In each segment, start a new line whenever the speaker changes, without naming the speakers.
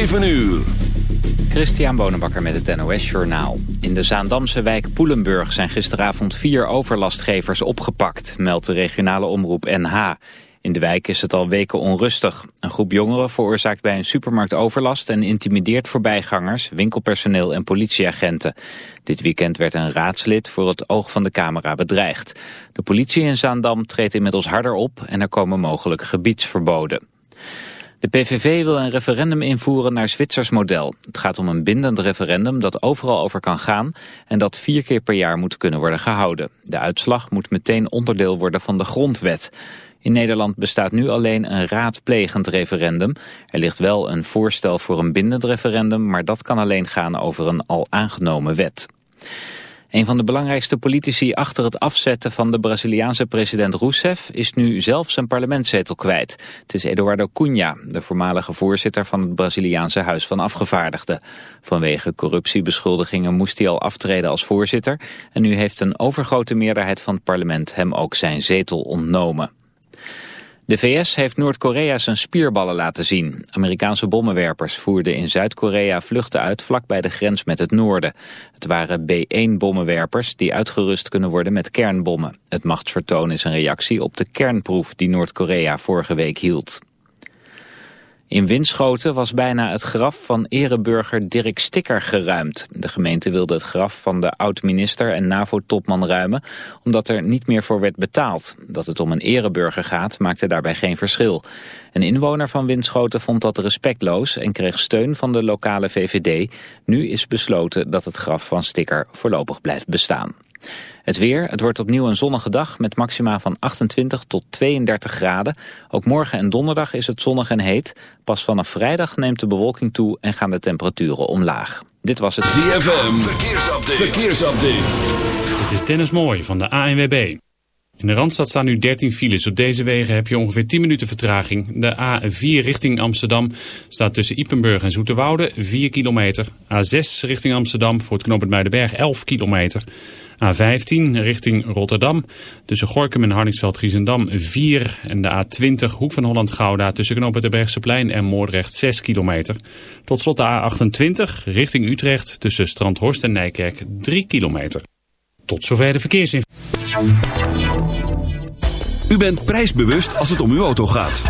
7 uur.
Christian Bonenbakker met het NOS Journaal. In de Zaandamse wijk Poelenburg zijn gisteravond vier overlastgevers opgepakt, meldt de regionale omroep NH. In de wijk is het al weken onrustig. Een groep jongeren veroorzaakt bij een supermarkt overlast en intimideert voorbijgangers, winkelpersoneel en politieagenten. Dit weekend werd een raadslid voor het oog van de camera bedreigd. De politie in Zaandam treedt inmiddels harder op en er komen mogelijk gebiedsverboden. De PVV wil een referendum invoeren naar Zwitsers model. Het gaat om een bindend referendum dat overal over kan gaan... en dat vier keer per jaar moet kunnen worden gehouden. De uitslag moet meteen onderdeel worden van de grondwet. In Nederland bestaat nu alleen een raadplegend referendum. Er ligt wel een voorstel voor een bindend referendum... maar dat kan alleen gaan over een al aangenomen wet. Een van de belangrijkste politici achter het afzetten van de Braziliaanse president Rousseff is nu zelf zijn parlementszetel kwijt. Het is Eduardo Cunha, de voormalige voorzitter van het Braziliaanse Huis van Afgevaardigden. Vanwege corruptiebeschuldigingen moest hij al aftreden als voorzitter en nu heeft een overgrote meerderheid van het parlement hem ook zijn zetel ontnomen. De VS heeft Noord-Korea zijn spierballen laten zien. Amerikaanse bommenwerpers voerden in Zuid-Korea vluchten uit vlak bij de grens met het noorden. Het waren B-1-bommenwerpers die uitgerust kunnen worden met kernbommen. Het machtsvertoon is een reactie op de kernproef die Noord-Korea vorige week hield. In Winschoten was bijna het graf van ereburger Dirk Stikker geruimd. De gemeente wilde het graf van de oud-minister en NAVO-topman ruimen... omdat er niet meer voor werd betaald. Dat het om een ereburger gaat, maakte daarbij geen verschil. Een inwoner van Winschoten vond dat respectloos... en kreeg steun van de lokale VVD. Nu is besloten dat het graf van Stikker voorlopig blijft bestaan. Het weer, het wordt opnieuw een zonnige dag met maxima van 28 tot 32 graden. Ook morgen en donderdag is het zonnig en heet. Pas vanaf vrijdag neemt de bewolking toe en gaan de temperaturen omlaag. Dit was het
ZFM, verkeersupdate. verkeersupdate.
Dit is Dennis Mooij van de ANWB. In de Randstad staan nu 13 files. Op deze wegen heb je ongeveer 10 minuten vertraging. De A4 richting Amsterdam staat tussen Ipenburg en Zoeterwoude 4 kilometer. A6 richting Amsterdam voor het knooppunt Muidenberg 11 kilometer. A15 richting Rotterdam. Tussen Gorkum en Harningsveld-Giezendam 4. En de A20 Hoek van Holland-Gouda tussen knooppunt en Moordrecht 6 kilometer. Tot slot de A28 richting Utrecht tussen Strandhorst en Nijkerk 3 kilometer. Tot zover de verkeersinformatie.
U bent prijsbewust als het om uw auto gaat.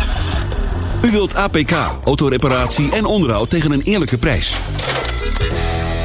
U wilt APK, autoreparatie en onderhoud tegen een eerlijke prijs.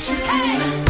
Shakira,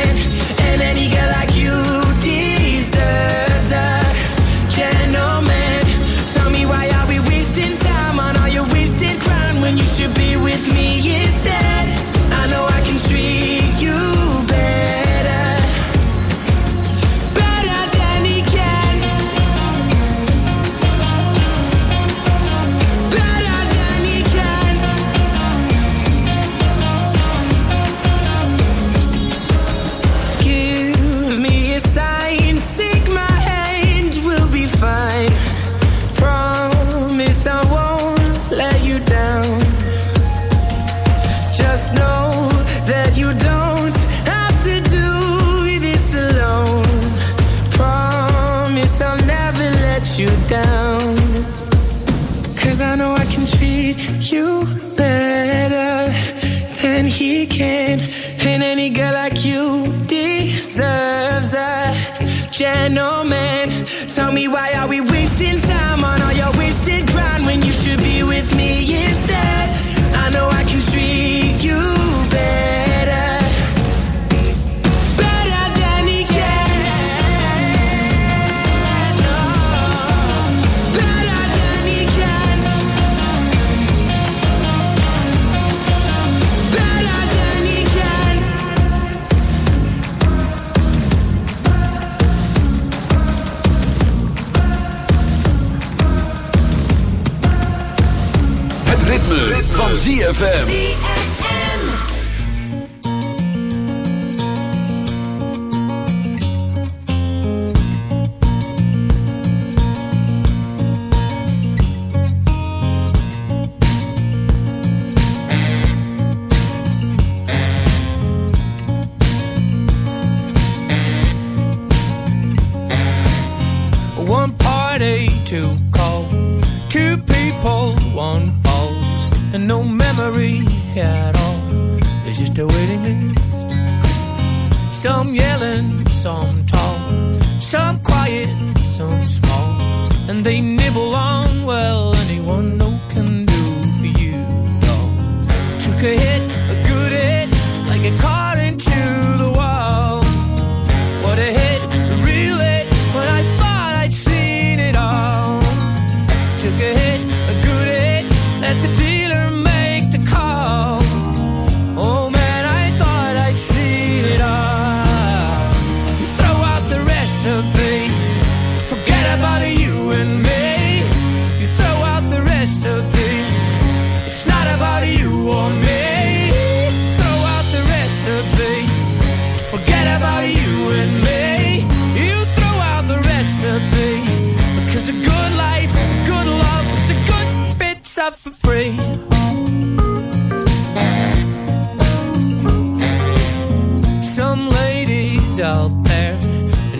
ZFM.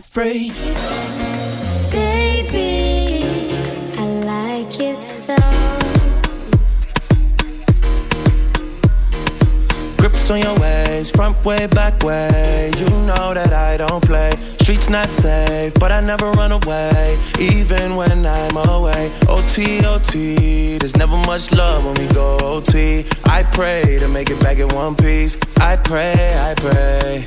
for
free.
Baby, I like your style.
Grips on your ways, front way, back way. You know that I don't play. Streets not safe, but I never run away, even when I'm away. OT, OT, there's never much love when we go OT. I pray to make it back in one piece. I pray, I pray.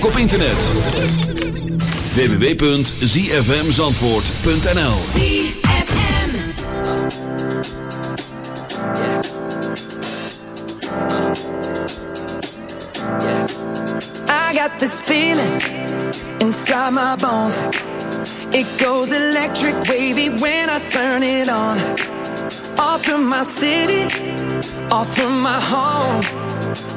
ook op internet. www.zfmzandvoort.nl ZFM yeah.
I got this feeling inside my bones It goes electric wavy when I turn it on Off from my city, off from my home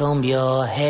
comb your hair.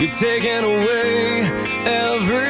You're
taking away everything,